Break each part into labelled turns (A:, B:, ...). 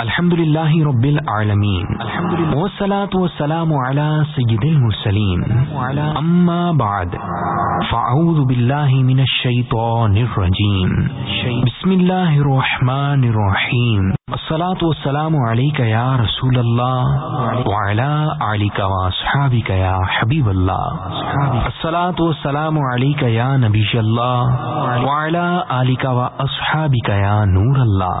A: الحمد لله رب لله والصلاة والسلام على سيد المرسلين أما بعد فأعوذ بالله من الشيطان الرجيم بسم الله الرحمن الرحيم الصلاة والسلام عليك يا رسول الله وعلى آلك وأصحابك يا حبيب الله الصلاة والسلام عليك يا نبي الله وعلى آلك وأصحابك يا نور الله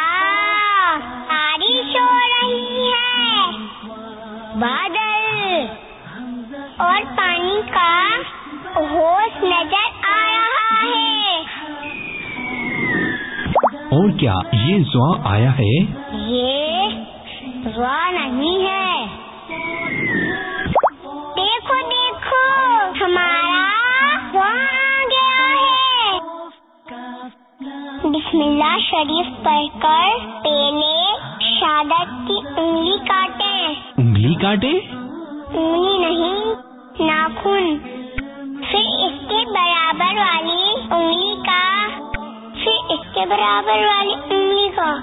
B: بادل اور پانی کا ہوش نظر آ رہا ہے۔
A: اور کیا یہ زوا آیا ہے؟
B: یہ زوا نہیں ہے۔ دیکھو دیکھو ہمارا زوا آ گیا ہے۔ بسم اللہ شریف پڑھ کر پہلے شادت کی انگلی کاٹے
A: انگلی کاٹے؟
B: انگلی نہیں، ناخن۔ پھر اس کے برابر والی انگلی کا، پھر اس کے برابر والی انگلی کا۔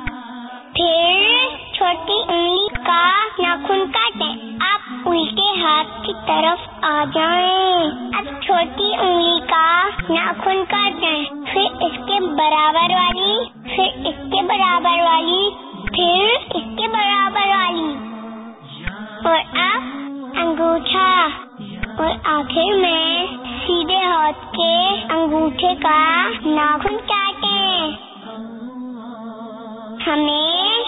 B: پھر چھوٹی انگلی کا ناخن کاٹے آپ الٹے ہاتھ کی طرف آ جائیں۔ اب چھوٹی انگلی کا ناخن کاٹیں۔ پھر اس کے برابر والی، پھر اس کے برابر والی، پھر اس کے برابر والی۔ اور اب انگوٹھا اور آخر میں سیدھے ہاتھ کے انگوٹھے کا ناخن کاٹیں ہمیں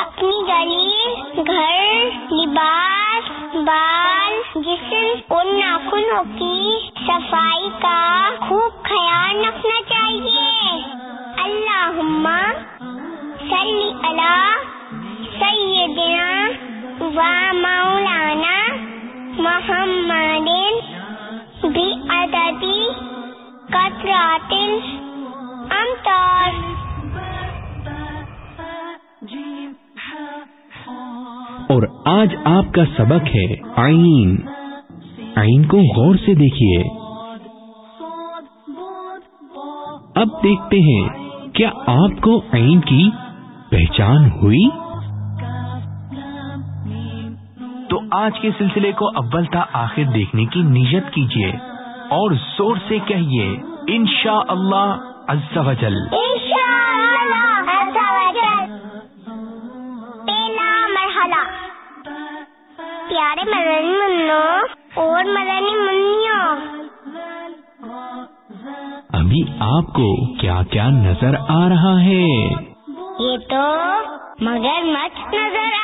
B: اپنی گلی گھر لباس بال جسم اور ناخنوں کی صفائی کا خوب خیال رکھنا چاہیے اللہ صلی اللہ سیدنا و مولانا محمد بھی عددی قطرات امتار
A: اور آج آپ کا سبق ہے آئین آئین کو غور سے دیکھیے۔ اب دیکھتے ہیں، کیا آپ کو آئین کی پہچان ہوئی؟ آج کے سلسلے کو اول تا آخر دیکھنے کی نیت کیجیے اور زور سے کہیے اللہ و جل۔
B: پہلا مرحلہ۔ پیارے مدنی منو اور مدنی منوں
A: ابھی آپ کو کیا کیا نظر آ رہا ہے؟
B: یہ تو مگر مچ نظر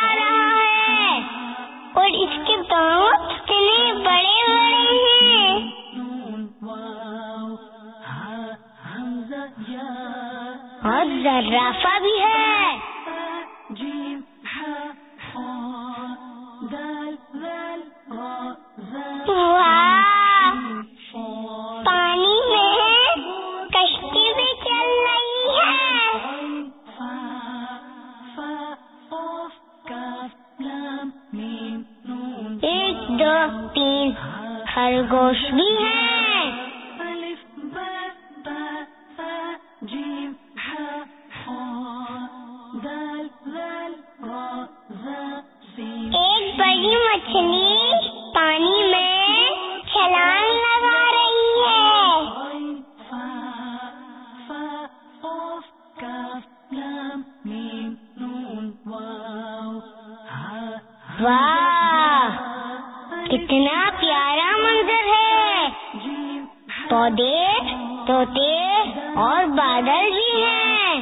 B: ذرافہ بھی ہے۔ طوطے اور بادل بھی ہیں۔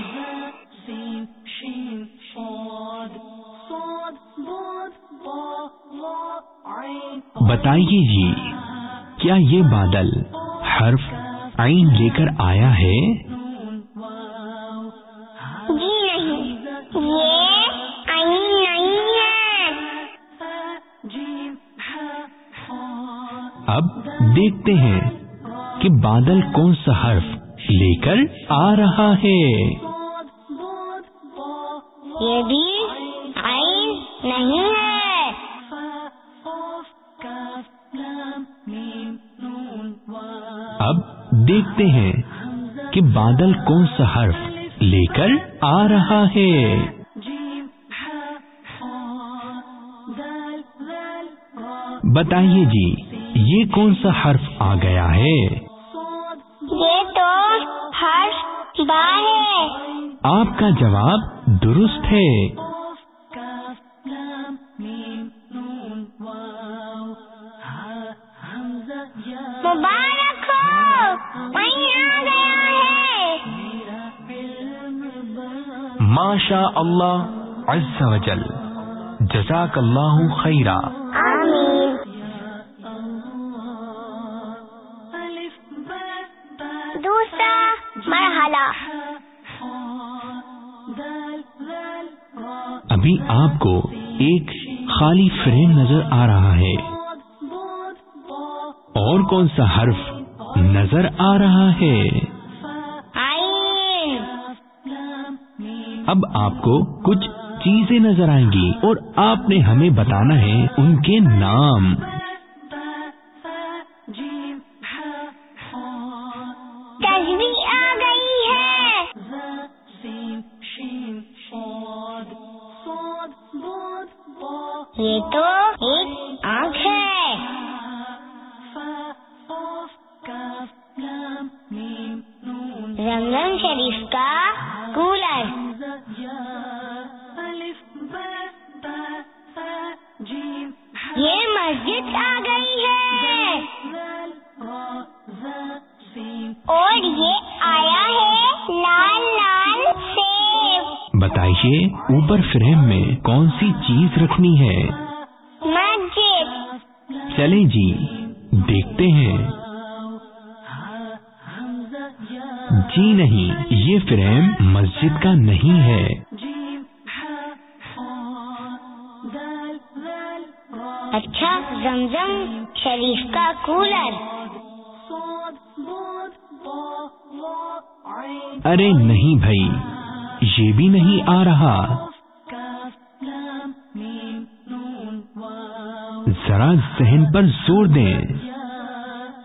A: بتائیے جی کیا یہ بادل حرف عین لے کر آیا ہے؟
B: جی نہیں یہ عین نہیں ہے۔
A: اب دیکھتے ہیں۔ کہ بادل کون سا حرف لے کر آ رہا ہے؟
B: یہ بھی آئین نہیں ہے۔
A: اب دیکھتے ہیں کہ بادل کون سا حرف لے کر آ رہا ہے۔ بتائیے جی یہ کون سا حرف آ گیا ہے؟
B: ہر بار ہے۔
A: آپ کا جواب درست ہے۔
B: مبارک ہو۔ وہیں آ گیا ہے۔
A: ماشا اللہ عز و جل۔ جزاک اللہ خیرہ ابھی آپ کو ایک خالی فریم نظر آ رہا ہے۔ اور کون سا حرف نظر آ رہا ہے؟ اب آپ کو کچھ چیزیں نظر آئیں گی اور آپ نے ہمیں بتانا ہے ان کے نام۔
B: یہ تو
A: اوپر فریم میں کون سی چیز رکھنی ہے؟
B: مسجد۔
A: چلیں جی دیکھتے ہیں۔ جی نہیں یہ فریم مسجد کا نہیں ہے۔
B: اچھا زمزم شریف کا کولر۔
A: ارے نہیں بھائی یہ بھی نہیں آ رہا۔ ذرا ذہن پر زور دیں۔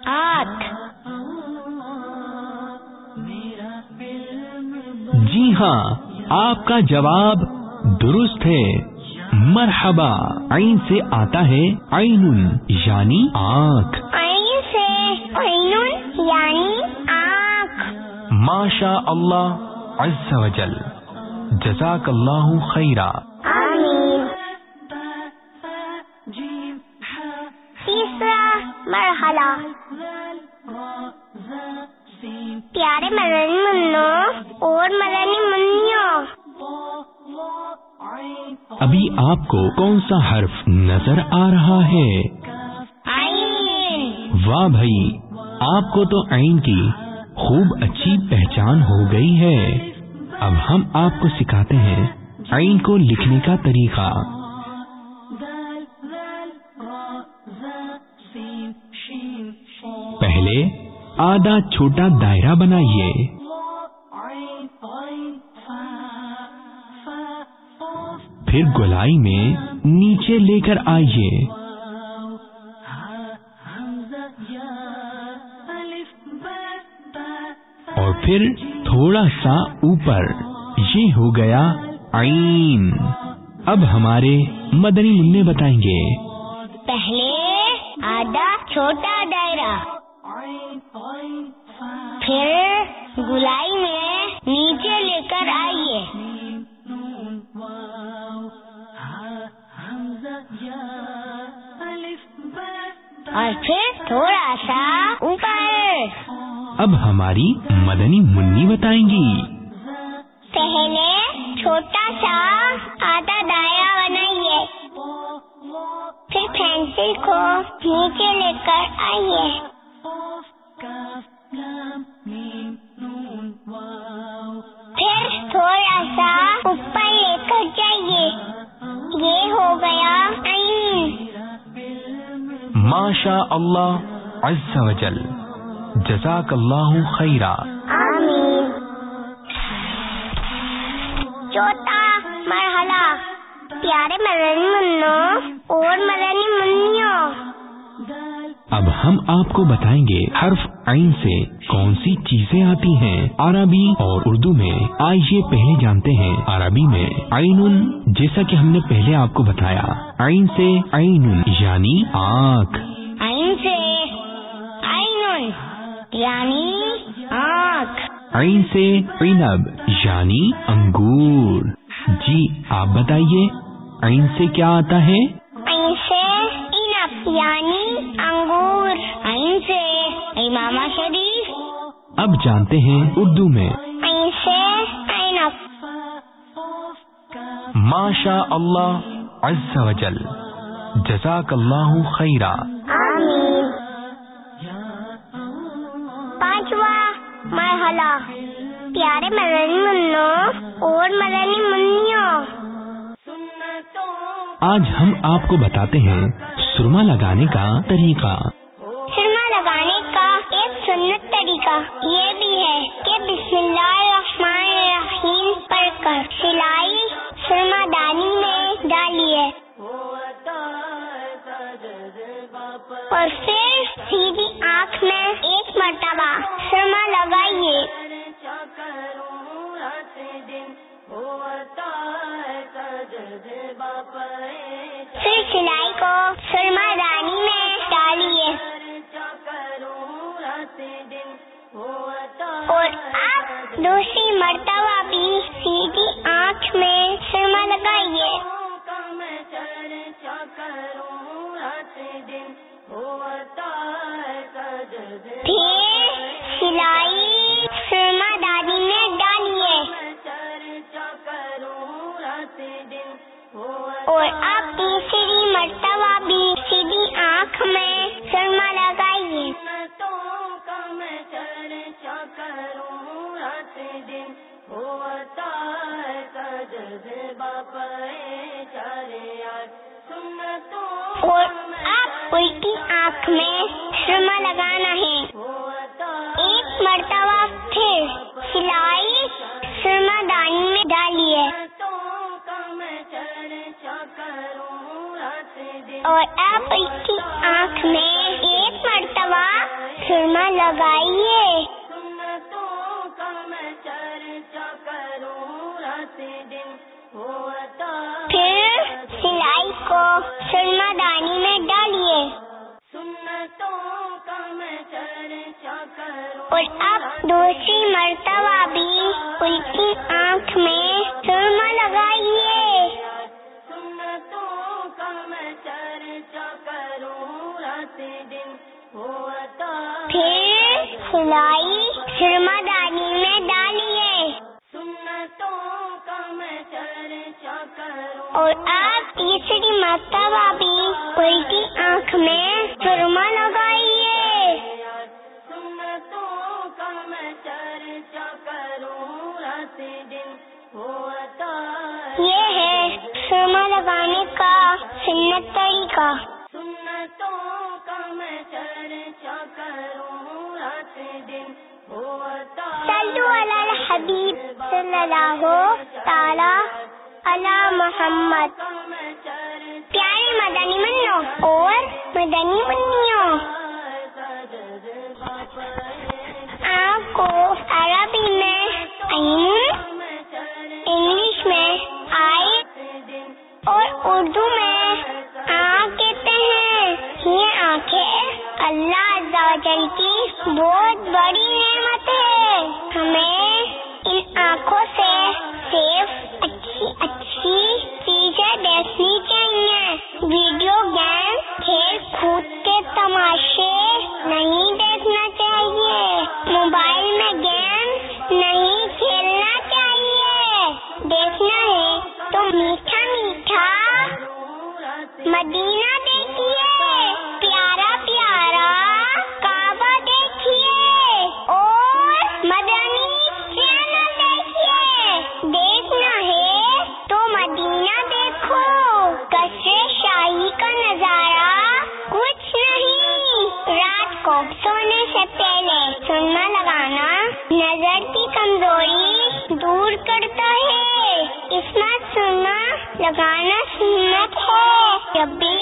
B: آنکھ
A: جی ہاں آپ کا جواب درست ہے۔ مرحبا عین سے آتا ہے عین یعنی آنکھ۔
B: آئین سے عینun یعنی آنکھ۔
A: ماشا اللہ عز و جل جزاک اللہ خیرہ
B: تیسرا مرحلہ. پیارے مدنی منوں اور مدنی منوں
A: ابھی آپ کو کون سا حرف نظر آ رہا ہے؟ واہ بھائی آپ کو تو عین کی خوب اچھی پہچان ہو گئی ہے۔ اب ہم آپ کو سکھاتے ہیں عین کو لکھنے کا طریقہ۔ پہلے آدھا چھوٹا دائرہ بنائیے۔ پھر گولائی میں نیچے لے کر آئیے۔ اور پھر تھوڑا سا اوپر، یہ ہو گیا عین۔ اب ہمارے مدنی منع بتائیں گے۔
B: پہلے آدھا چھوٹا دائرہ۔ پھر
A: اب ہماری مدنی منی بتائیں گی۔
B: پہلے چھوٹا سا آدھا دائرہ بنائیے۔ پھر پینسل کو نیچے لے کر آئیے۔ پھر تھوڑا سا اوپر لے کر جائیے۔ یہ ہو گیا
A: ماشا اللہ عز و جل۔ جزاک اللہ
B: آمین۔ چوتھا مرحلہ۔ پیارے مدنی منو اور مدنی منوں
A: اب ہم آپ کو بتائیں گے حرف عین سے کون سی چیزیں آتی ہیں۔ عربی اور اردو میں آئیے پہلے جانتے ہیں۔ عربی میں عین جیسا کہ ہم نے پہلے آپ کو بتایا۔ عین سے عین یعنی آنکھ۔
B: یعنی آنکھ۔
A: عین سے عنب یعنی انگور۔ جی آپ بتائیے عین سے کیا آتا ہے؟
B: عین سے انب یعنی انگور۔ عین سے امام شریف۔
A: اب جانتے ہیں اردو میں۔
B: عین سے عینب
A: ماشا اللہ عز و جل۔ جزاک اللہ خیرہ
B: پیارے مدنی منوں اور مدنی منوں
A: آج ہم آپ کو بتاتے ہیں سرما لگانے کا طریقہ
B: سرما لگانے کا ایک سنت طریقہ یہ اور آپ دوسری مرتبہ بھی سیدھی آنکھ میں سرما لگائیے۔ پھر سلائی سرما دانی میں ڈالیے۔ اور آپ اور آپ الٹی آنکھ میں سرما لگانا ہے۔ ایک مرتبہ پھر سلائی سرما دانی میں ڈالیے اور آپ الٹی آنکھ میں ایک مرتبہ سرما لگائیے پھر سلائی کو سرما دانی میں ڈالیے۔ اور آپ دوسری مرتبہ بھی الٹی آنکھ میں سرما لگائیے۔ پھر سلائی سرما دانی اور آپ تیسری مرتبہ بھی الٹی آنکھ میں سرما لگائیے۔ یہ ہے سرما لگانے کا سنت طریقہ۔ سنتوں کا میں چرچا کروں رات دن ہوتا صلو علی الحبیب صلی اللہ تعالی علی محمد پیارے مدنی منو اور مدنی منوں آپ کو عربی میں انگلش میں آئی اور اردو میں آنکھ کہتے ہیں یہ آنکھیں اللہ کی بہت بڑی نعمت دور کرتا ہے۔ اس میں سرما لگانا سنت ہے۔ جب بھی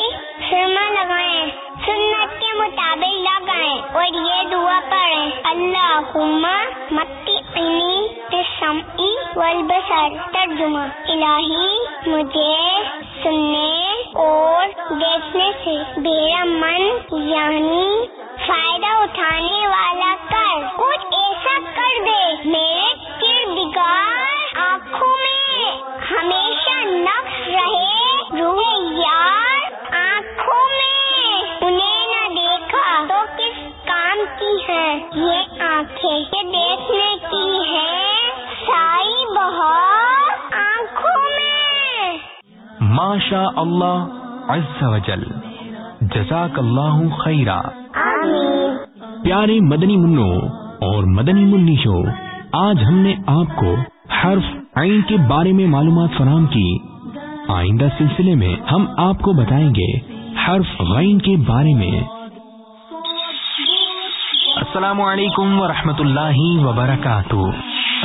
B: سرما لگائیں، سنت کے مطابق لگائیں۔ اور یہ دعا پڑھیں اللہ متی سمعی والبصر ترجمہ، الہی مجھے سننے اور دیکھنے سے میرا من یعنی فائدہ اٹھانے والا
A: ماشا اللہ عز و جل. جزاک اللہ خیرہ پیارے مدنی منو اور مدنی منیشو آج ہم نے آپ کو حرف عین کے بارے میں معلومات فراہم کی۔ آئندہ سلسلے میں ہم آپ کو بتائیں گے حرف غین کے بارے میں۔ السلام علیکم ورحمۃ اللہ وبرکاتہ۔